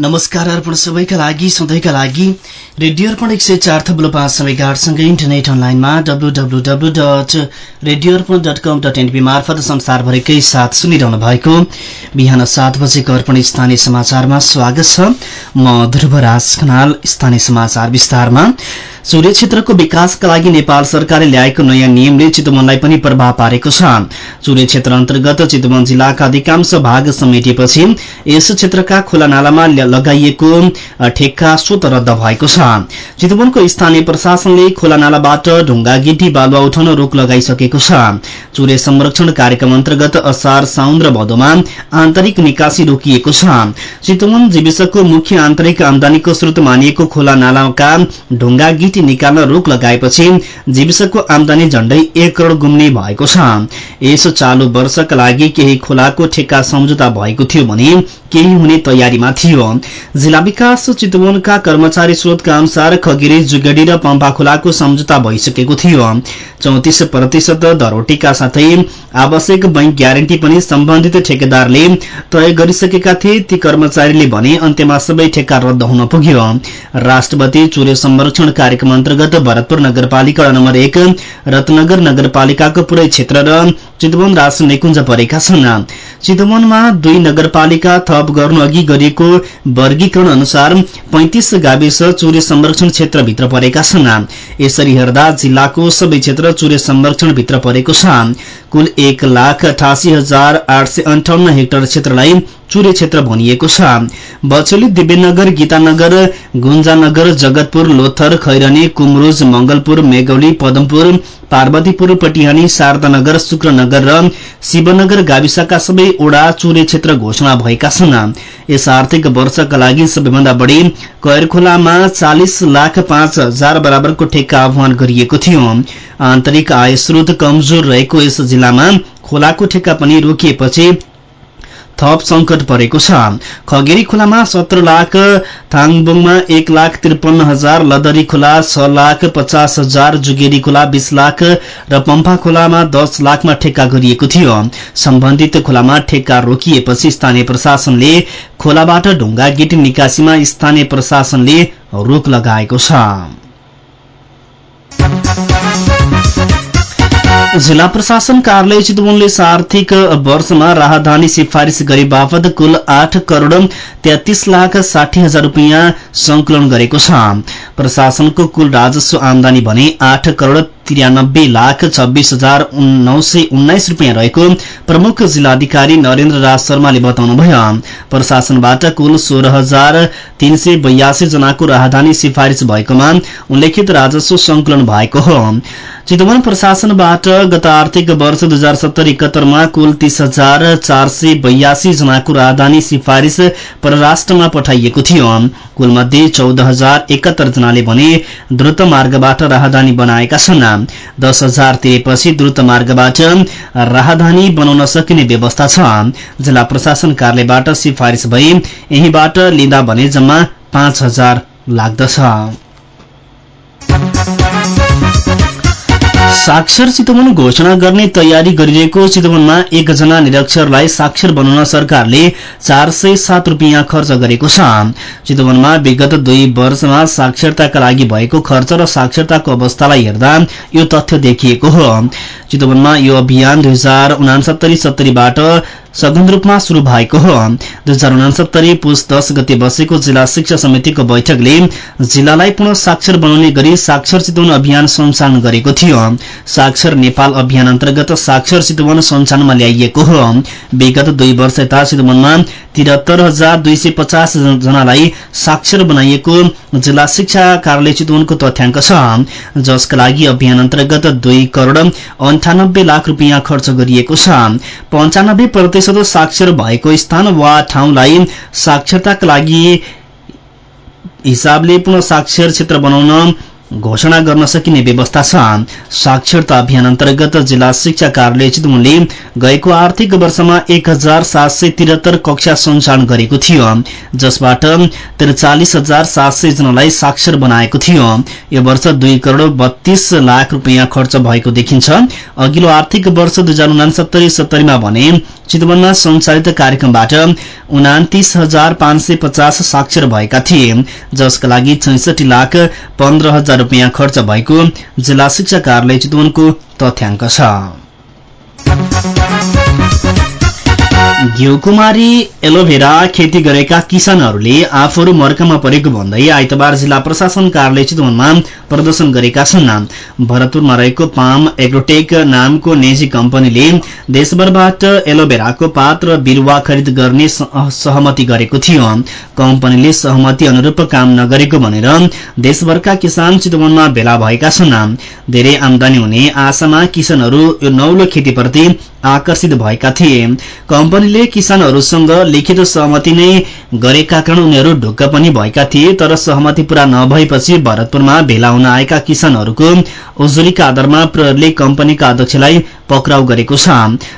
नमस्कार अर्पण सबैका लागि सधैँका लागि। रेडियो अर्पण एक सय चार थप्लो पाँच समयगाडसँगै इन्टरनेट अनलाइनमा W dot radio Arpan dot com dot NP मार्फत संसारभरिकै साथ सुनिरहनु भएको बिहान सात बजेको अर्पण स्थानीय समाचारमा स्वागत छ। म ध्रुवराज खनाल स्थानीय समाचार विस्तारमा। सूर्य क्षेत्रको विकासका लागि नेपाल सरकारले ल्याएको नयाँ नियमले चितवनलाई पनि प्रभाव पारेको छ। सूर्य क्षेत्र अन्तर्गत चितवन जिल्लाका अधिकांश भाग समेटिएपछि यस क्षेत्रका खोला नालामा लगाइएको ठेक्का स्वत रद्द भएको छ। चितवनको स्थानीय प्रशासनले खोला नालाबाट ढुङ्गा गिटी बालुवा उठाउन रोक लगाइसकेको छ। सूर्य संरक्षण कार्यक्रम अन्तर्गत असार साउन र भदौमा आन्तरिक निकासी रोकिएको छ। चितवन जीविसको मुख्य आन्तरिक आमदानीको स्रोत मानिएको खोला नालाका ढुङ्गा गिटी निकाल्न रोक लगाएपछि जीविसको आमदानी झण्डै एक करोड़ गुम्ने भएको छ। यस चालू वर्षका लागि केही खोलाको ठेक्का सम्झौता भएको थियो भने केही हुने तयारीमा थियो। जिल्ला विकास चितवनका कर्मचारी स्रोतका अनुसार खगिरी जुगेडी र पम्पा खोलाको सम्झौता भइसकेको थियो। चौतिस प्रतिशत दरोटीका साथै आवश्यक बैंक ग्यारेन्टी पनि सम्बन्धित ठेकेदारले तय गरिसकेका थिए। ती कर्मचारीले भने अन्त्यमा सबै ठेक्का रद्द हुन पुग्यो। राष्ट्रपति चुरे संरक्षण कार्यक्रम अन्तर्गत भरतपुर नगरपालिका नम्बर एक रत्नगर नगरपालिकाको पुरै क्षेत्र र चितवन राष्ट्र निकुञ्ज परेका छन्। चितवनमा दुई नगरपालिका थप गर्नु अघि गरिएको वर्गीकरण अनुसार पैंतिस गाविस चुरे संरक्षण क्षेत्रभित्र परेका छन्। यसरी हेर्दा जिल्लाको सबै क्षेत्र चुरे संरक्षणभित्र परेको छ। कुल एक लाख अठासी हजार आठ सय अन्ठाउन्न हेक्टर क्षेत्रलाई चुरे क्षेत्र भनिएको छ। बचेली दिव्यनगर गीतानगर गुन्जानगर जगतपुर लोथर खैरनी कुमरुज मंगलपुर मेगौली पदमपुर पार्वतीपुर पटिहानी शारदानगर शुक्रनगर र शिवनगर गाविसका सबै ओडा चुरे क्षेत्र घोषणा भएका छन्। यस आर्थिक वर्षका लागि सबैभन्दा बढ़ी कैरखोलामा चालिस लाख पाँच हजार बराबरको ठेक्का आह्वान गरिएको थियो। आन्तरिक आय स्रोत कमजोर रहेको यस जिल्लामा खोलाको ठेक्का पनि रोकिएपछि थप संकट परेको छ। खगेरी खोलामा सत्र लाख थाङबुङमा एक लाख त्रिपन्न हजार लदरी खोला छ लाख पचास हजार जुगेरी खोला बीस लाख र पम्फा खोलामा दस लाखमा ठेक्का गरिएको थियो। सम्बन्धित खोलामा ठेक्का रोकिएपछि स्थानीय प्रशासनले खोलाबाट ढुङ्गा गेट निकासीमा स्थानीय प्रशासनले रोक लगाएको छ। जिल्ला प्रशासन कार्यालय चितवनले आर्थिक वर्षमा राहदानी सिफारिस गरे बापत कुल आठ करोड़ तेत्तीस लाख साठी हजार रूपियाँ संकलन गरेको छ। प्रशासनको कुल राजस्व आमदानी भने आठ करोड़ त्रियानब्बे लाख छब्बीस हजार नौ सय उन्नाइस रूपियाँ रहेको प्रमुख जिल्लाधिकारी नरेन्द्र राज शर्माले बताउनुभयो। प्रशासनबाट कुल सोह्र हजार तीन सय बयासी जनाको राहदानी सिफारिस भएकोमा उल्लेखित राजस्व संकलन भएको हो। चितवन प्रशासनबाट गत आर्थिक वर्ष दुई हजार सत्तरी इकहत्तरमा कुल तीस हजार चार सय बयासी जनाको राजधानी सिफारिस परराष्ट्रमा पठाइएको थियो। कुल मध्ये चौध हजार एकहत्तर जनाले भने द्रुत मार्गबाट राहदानी बनाएका छन्। दस हजार तिरेपछि द्रुत मार्गबाट राहदानी बनाउन सकिने व्यवस्था छ। जिल्ला प्रशासन कार्यालयबाट सिफारिस भई यहीबाट लिँदा भने जम्मा पाँच हजार लाग्दछ। साक्षर चितवन घोषणा गर्ने तयारी गरिरहेको चितवनमा एकजना निरक्षरलाई साक्षर बनाउन सरकारले चार सय सात रूपियाँ खर्च गरेको छ। चितवनमा विगत दुई वर्षमा साक्षरताका लागि भएको खर्च र साक्षरताको अवस्थालाई हेर्दा यो तथ्य देखिएको हो। चितवनमा यो अभियान दुई हजार उनासत्तरी सत्तरीबाट सघन रूपमा शुरू भएको हो। दुई हजार उनासत्तरी पुष दश गते बसेको जिल्ला शिक्षा समितिको बैठकले जिल्लालाई पुनः साक्षर बनाउने गरी साक्षर चितवन अभियान सञ्चालन गरेको थियो। साक्षर नेपाल अभियान अन्तर्गत साक्षर चितवन सञ्चालनमा ल्याइएको हो। विगत दुई वर्ष यता चितवनमा तिहत्तर हजार दुई सय पचास जनालाई साक्षर बनाइएको जिल्ला शिक्षा कार्यालय चितवनको तथ्याङ्क छ। जसका लागि अभियान अन्तर्गत दुई करोड़ अन्ठानब्बे लाख रूपियाँ खर्च गरिएको छ। पञ्चानब्बे प्रतिशत साक्षर भएको स्थान वा ठाउँलाई साक्षरताका लागि हिसाबले पुनः साक्षर क्षेत्र बनाउन घोषणा गर्न सकिने व्यवस्था छ। साक्षरता अभियान अन्तर्गत जिल्ला शिक्षा कार्यालय चितवनले गएको आर्थिक वर्षमा एक हजार सात सय त्रिहत्तर कक्षा सञ्चालन गरेको थियो। जसबाट त्रिचालिस हजार सात सय जनालाई साक्षर बनाएको थियो। यो वर्ष दुई करोड़ बत्तीस लाख रूपियाँ खर्च भएको देखिन्छ। अघिल्लो आर्थिक वर्ष दुई हजार उनासत्तरी सत्तरीमा भने चितवनमा सञ्चालित कार्यक्रमबाट उनातिस हजार पाँच सय पचास साक्षर भएका थिए जसका लागि छैसठी लाख पन्ध्र हजार रूपियाँ खर्च भएको जिल्ला शिक्षा कार्यालय चितवनको तथ्याङ्क छ। घिउकुमारी एलोभेरा खेती गरेका किसानहरूले आफूहरू मर्कामा परेको भन्दै आइतबार जिल्ला प्रशासन कार्यालय चितवनमा प्रदर्शन गरेका छन्। भरतपुरमा रहेको पाम एग्रोटेक नामको निजी कम्पनीले देशभरबाट एलोभेराको पात र बिरुवा खरिद गर्ने सहमति गरेको थियो। कम्पनीले सहमति अनुरूप काम नगरेको भनेर देशभरका किसान चितवनमा भेला भएका छन्। धेरै आमदानी हुने आशामा किसानहरू यो नौलो खेतीप्रति आकर्षित भएका थिए। कम्पनीले किसानहरूसँग लिखित सहमति नै गरेका कारण उनीहरू ढुक्क पनि भएका थिए तर सहमति पूरा नभएपछि भरतपुरमा भेला हुन आएका किसानहरूको उजुरीका आधारमा प्रहरीले कम्पनीका अध्यक्षलाई पक्राउ गरेको छ।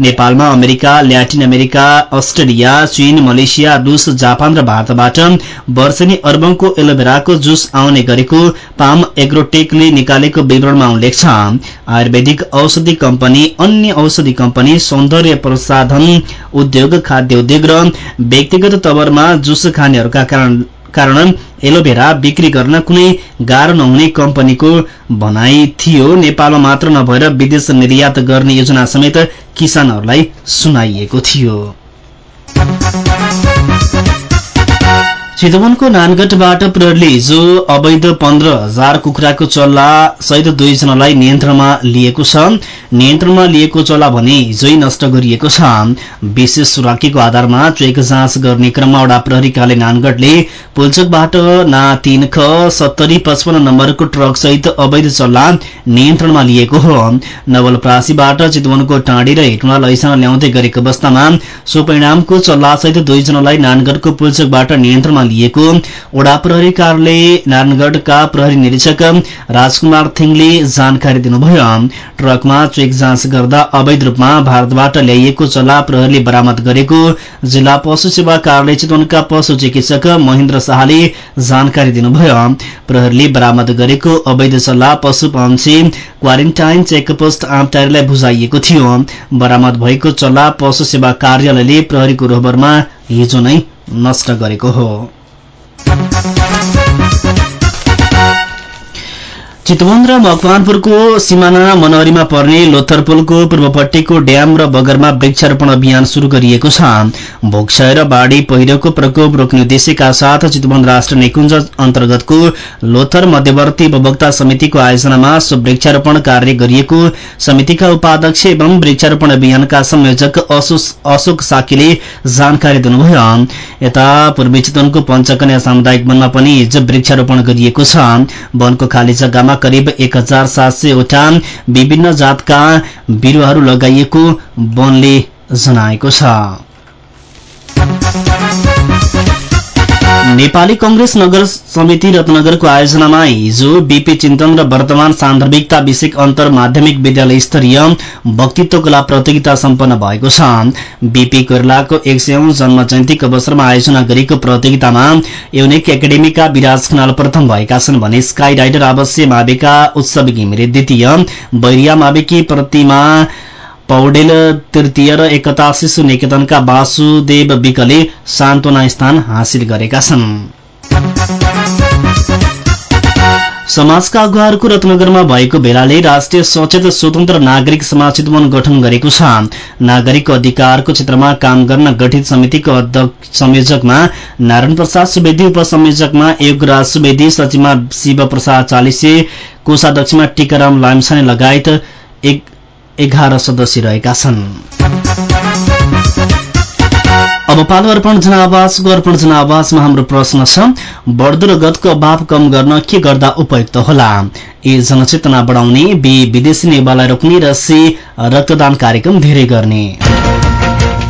नेपालमा अमेरिका ल्याटिन अमेरिका अस्ट्रेलिया चीन मलेसिया रूस जापान र भारतबाट वर्षेनी अर्बौंको एलोभेराको जुस आउने गरेको पाम एग्रोटेकले निकालेको विवरणमा उल्लेख छ। आयुर्वेदिक औषधि कम्पनी अन्य औषधि कम्पनी सौन्दर्य प्रसाधन उद्योग खाद्य उद्योग र व्यक्तिगत तवरमा जुस खानेहरूका कारण एलोभेरा बिक्री गर्न कुनै गाह्रो नहुने कम्पनीको भनाई थियो। नेपालमा मात्र नभएर विदेश निर्यात गर्ने योजना समेत किसानहरूलाई सुनाइएको थियो। चितवनको नानगढबाट प्रहरीले हिजो अवैध पन्ध्र हजार कुखुराको चल्ला सहित दुईजनालाई नियन्त्रणमा लिएको छ। नियन्त्रणमा लिएको चल्ला भने हिजै नष्ट गरिएको छ। विशेष सुराकीको आधारमा चेक जाँच गर्ने क्रममा वडा प्रहरी कार्य नानगढले पुलचोकबाट ना तीन ख सत्तरी पचपन्न नम्बरको ट्रक सहित अवैध चल्ला नियन्त्रणमा लिएको हो। नवलप्रासीबाट चितवनको टाँडी र हेटुँडा लैसान ल्याउँदै गरेको अवस्थामा सो परिणामको चल्लासहित दुईजनालाई नानगढको पुलचोकबाट नियन्त्रणमा लिएको वडा प्रहरी कार्यालय नारायणगढ़का प्रहरी निरीक्षक राजकुमार थिङले जानकारी दिनुभयो। ट्रकमा चेक जाँच गर्दा अवैध रूपमा भारतबाट ल्याइएको चल्ला प्रहरीले बरामद गरेको जिल्ला पशु सेवा कार्यालय चितवनका पशु चिकित्सक महेन्द्र शाहले जानकारी दिनुभयो। प्रहरीले बरामद गरेको अवैध चल्ला पशु पंक्षी क्वारेन्टाइन चेकपोस्ट आमटारीलाई बुझाइएको थियो। बरामद भएको चल्ला पशु सेवा कार्यालयले प्रहरीको रोहबरमा हिजो नै नष्ट गरेको हो। Ya va चितवन र मकवानपुरको सिमाना मनहरीमा पर्ने लोथरपुलको पूर्वपट्टिको ड्याम र बगरमा वृक्षारोपण अभियान शुरू गरिएको छ। भोक्सय र बाढ़ी पहिरोको प्रकोप रोक्ने उद्देश्यका साथ चितवन राष्ट्र निकुञ्ज अन्तर्गतको लोथर मध्यवर्ती उपभोक्ता समितिको आयोजनामा सो वृक्षारोपण कार्य गरिएको समितिका उपाध्यक्ष एवं वृक्षारोपण अभियानका संयोजक अशोक साकीले जानकारी दिनुभयो। यता पूर्वी चितवनको पञ्चकन्या सामुदायिक वनमा पनि हिजो वृक्षारोपण गरिएको छ वनको खाली जग्गामा करिब एक हजार सात सयवटा विभिन्न जातका बिरुवाहरू लगाइएको वनले जनाएको छ। नेपाली कंग्रेस नगर समिति रत्नगरको आयोजनामा हिजो बीपी चिन्तन र वर्तमान सान्दर्भिकता विषयक अन्तर माध्यमिक विद्यालय स्तरीय वक्तित्व कला प्रतियोगिता सम्पन्न भएको छ। बीपी कोइरलाको एक सयौं जन्म जयन्तीको अवसरमा आयोजना गरेको प्रतियोगितामा युनिक एकाडेमीका विराज खनाल प्रथम भएका छन् भने स्काई राइडर आवासीय माविका उत्सव घिमिरे द्वितीय बैरिया माविकी प्रतिमा पौडेल तृतीय र एकता शिशु निकेतनका वासुदेव विकले सान्त्वना स्थान हासिल गरेका छन्। समाजका अगुवाहरूको रत्नगरमा भएको भेलाले राष्ट्रिय सचेत स्वतन्त्र नागरिक समाज चितवन गठन गरेको छ। नागरिक अधिकारको क्षेत्रमा काम गर्न गठित समितिको संयोजकमा नारायण प्रसाद सुवेदी उपसंयोजकमा योगराज सुवेदी सचिवमा शिव प्रसाद चालिसे कोषाध्यक्षमा टीकाराम लामसाने लगायत एक एघार सदस्य रहेका छन्। अब पालो अर्पण जनावासको अर्पण जनावासमा हाम्रो प्रश्न छ बढ्दो र गतको अभाव कम गर्न के गर्दा उपयुक्त होला? ए जनचेतना बढाउने बी विदेशी नेवालाई रोक्ने र सी रक्तदान कार्यक्रम धेरै गर्ने।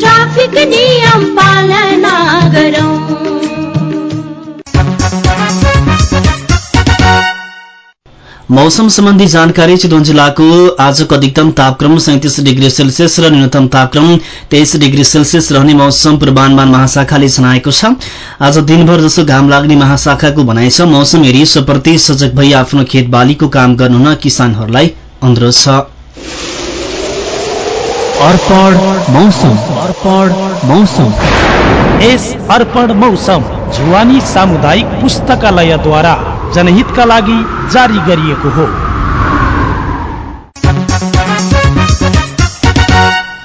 ट्राफिक नियम पालना गरौँ मौसम सम्बन्धी जानकारी चितवन जिल्लाको आजको अधिकतम तापक्रम सैतिस डिग्री सेल्सियस र न्यूनतम तापक्रम तेइस डिग्री सेल्सियस रहने मौसम पूर्वानुमान महाशाखाले जनाएको छ। आज दिनभर जसो घाम लाग्ने महाशाखाको भनाइ छ मौसम हेरी यसोप्रति सजग भई आफ्नो खेत बालीको काम गर्नुहुन किसानहरूलाई अनुरोध छ। अर्पण मौसम। अर्पण मौसम। यस अर्पण मौसम जुवानी सामुदायिक पुस्तकालयद्वारा जनहितका लागि जारी गरिएको हो।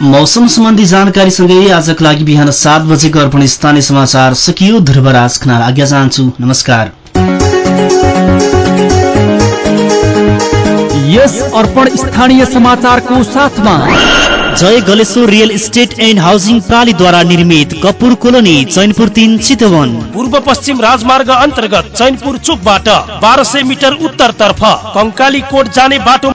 मौसम सम्बन्धी जानकारीसँगै आजको लागि बिहान सात बजेको अर्पण स्थानीय समाचार सकियो। ध्रुवराज खनाल आज्ञा चाहन्छु। नमस्कार। यस अर्पण स्थानीय समाचारको साथमा Jai Galeshwar real estate and housing प्रणालीद्वारा निर्मित कपुर कोलोनी चैनपुर तिन चितवन। पूर्व पश्चिम राजमार्ग अन्तर्गत चैनपुर चोकबाट बाह्र सय मिटर उत्तरतर्फ कङ्काली कोट जाने बाटो